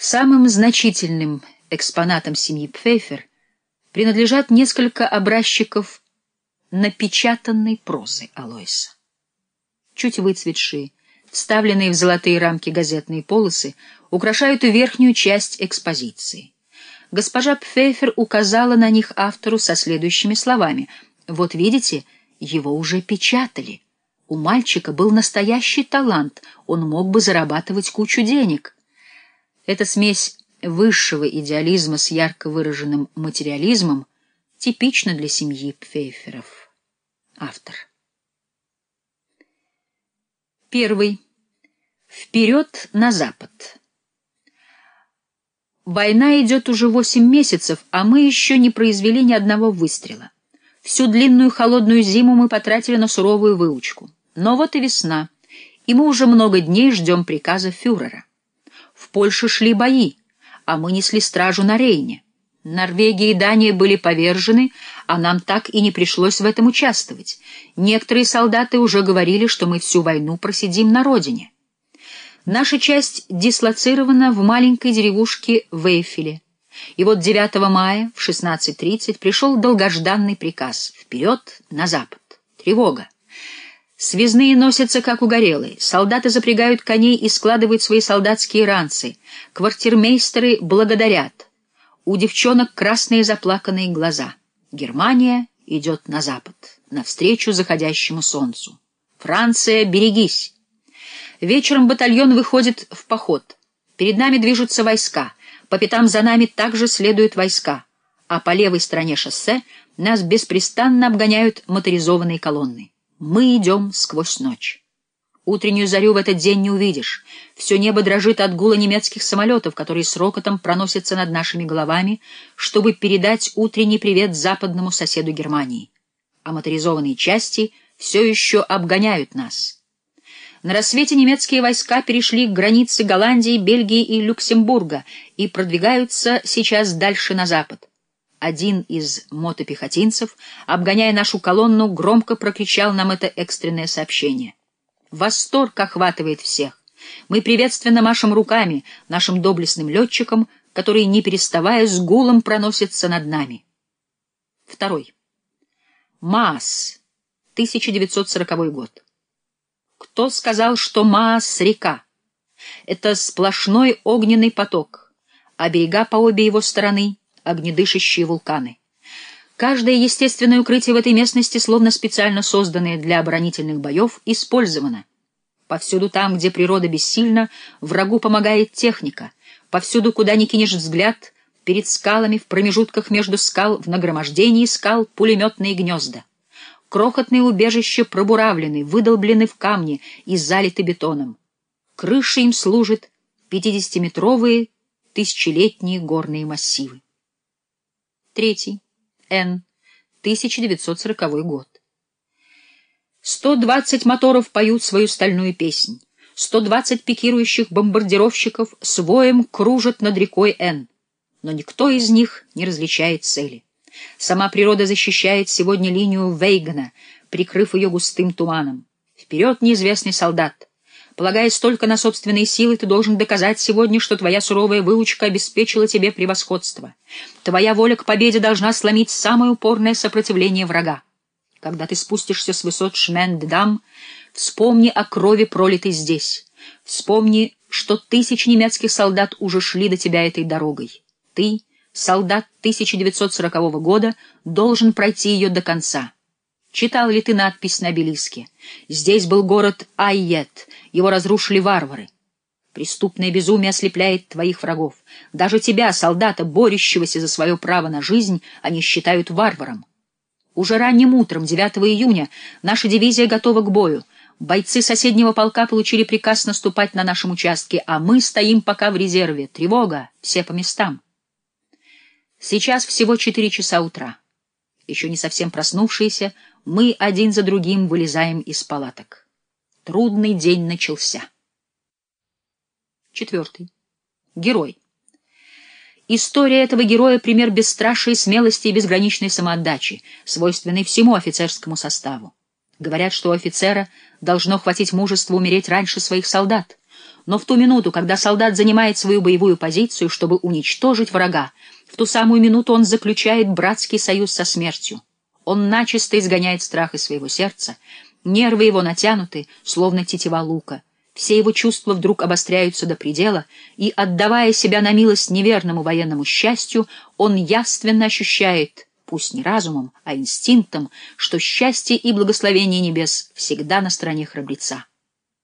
Самым значительным экспонатам семьи Пфейфер принадлежат несколько образчиков напечатанной прозы Алойса. Чуть выцветшие, вставленные в золотые рамки газетные полосы, украшают верхнюю часть экспозиции. Госпожа Пфейфер указала на них автору со следующими словами. «Вот видите, его уже печатали. У мальчика был настоящий талант, он мог бы зарабатывать кучу денег». Эта смесь высшего идеализма с ярко выраженным материализмом типична для семьи Пфейферов. Автор. Первый. Вперед на запад. Война идет уже восемь месяцев, а мы еще не произвели ни одного выстрела. Всю длинную холодную зиму мы потратили на суровую выучку. Но вот и весна, и мы уже много дней ждем приказа фюрера. В Польше шли бои, а мы несли стражу на Рейне. Норвегия и Дания были повержены, а нам так и не пришлось в этом участвовать. Некоторые солдаты уже говорили, что мы всю войну просидим на родине. Наша часть дислоцирована в маленькой деревушке Вейфеле. И вот 9 мая в 16.30 пришел долгожданный приказ «Вперед, на запад! Тревога!» Связные носятся, как угорелые, солдаты запрягают коней и складывают свои солдатские ранцы, квартирмейстеры благодарят. У девчонок красные заплаканные глаза. Германия идет на запад, навстречу заходящему солнцу. Франция, берегись! Вечером батальон выходит в поход. Перед нами движутся войска, по пятам за нами также следуют войска, а по левой стороне шоссе нас беспрестанно обгоняют моторизованные колонны. Мы идем сквозь ночь. Утреннюю зарю в этот день не увидишь. Все небо дрожит от гула немецких самолетов, которые с рокотом проносятся над нашими головами, чтобы передать утренний привет западному соседу Германии. А моторизованные части все еще обгоняют нас. На рассвете немецкие войска перешли к границе Голландии, Бельгии и Люксембурга и продвигаются сейчас дальше на запад. Один из мотопехотинцев, обгоняя нашу колонну, громко прокричал нам это экстренное сообщение. Восторг охватывает всех. Мы приветственно машем руками нашим доблестным летчикам, которые, не переставая, с гулом проносятся над нами. Второй. Маас. 1940 год. Кто сказал, что Маас — река? Это сплошной огненный поток, а берега по обе его стороны огнедышащие вулканы. Каждое естественное укрытие в этой местности, словно специально созданное для оборонительных боев, использовано. Повсюду там, где природа бессильна, врагу помогает техника. Повсюду, куда ни кинешь взгляд, перед скалами, в промежутках между скал, в нагромождении скал пулеметные гнезда. Крохотные убежища пробуравлены, выдолблены в камне и залиты бетоном. Крышей им служат пятидесятиметровые тысячелетние горные массивы. Третий. Н. 1940 год. 120 моторов поют свою стальную песнь. 120 пикирующих бомбардировщиков с воем кружат над рекой Н. Но никто из них не различает цели. Сама природа защищает сегодня линию Вейгана, прикрыв ее густым туманом. Вперед, неизвестный солдат! Полагаясь только на собственные силы, ты должен доказать сегодня, что твоя суровая выучка обеспечила тебе превосходство. Твоя воля к победе должна сломить самое упорное сопротивление врага. Когда ты спустишься с высот Шменддам, вспомни о крови, пролитой здесь. Вспомни, что тысячи немецких солдат уже шли до тебя этой дорогой. Ты, солдат 1940 года, должен пройти ее до конца. Читал ли ты надпись на обелиске? Здесь был город Айет, его разрушили варвары. Преступное безумие ослепляет твоих врагов. Даже тебя, солдата, борющегося за свое право на жизнь, они считают варваром. Уже ранним утром, 9 июня, наша дивизия готова к бою. Бойцы соседнего полка получили приказ наступать на нашем участке, а мы стоим пока в резерве. Тревога, все по местам. Сейчас всего четыре часа утра. Еще не совсем проснувшиеся, мы один за другим вылезаем из палаток. Трудный день начался. Четвертый. Герой. История этого героя — пример бесстрашия, смелости и безграничной самоотдачи, свойственной всему офицерскому составу. Говорят, что у офицера должно хватить мужества умереть раньше своих солдат. Но в ту минуту, когда солдат занимает свою боевую позицию, чтобы уничтожить врага, в ту самую минуту он заключает братский союз со смертью. Он начисто изгоняет страх из своего сердца, нервы его натянуты, словно тетива лука. Все его чувства вдруг обостряются до предела, и, отдавая себя на милость неверному военному счастью, он явственно ощущает, пусть не разумом, а инстинктом, что счастье и благословение небес всегда на стороне храбреца.